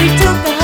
They took the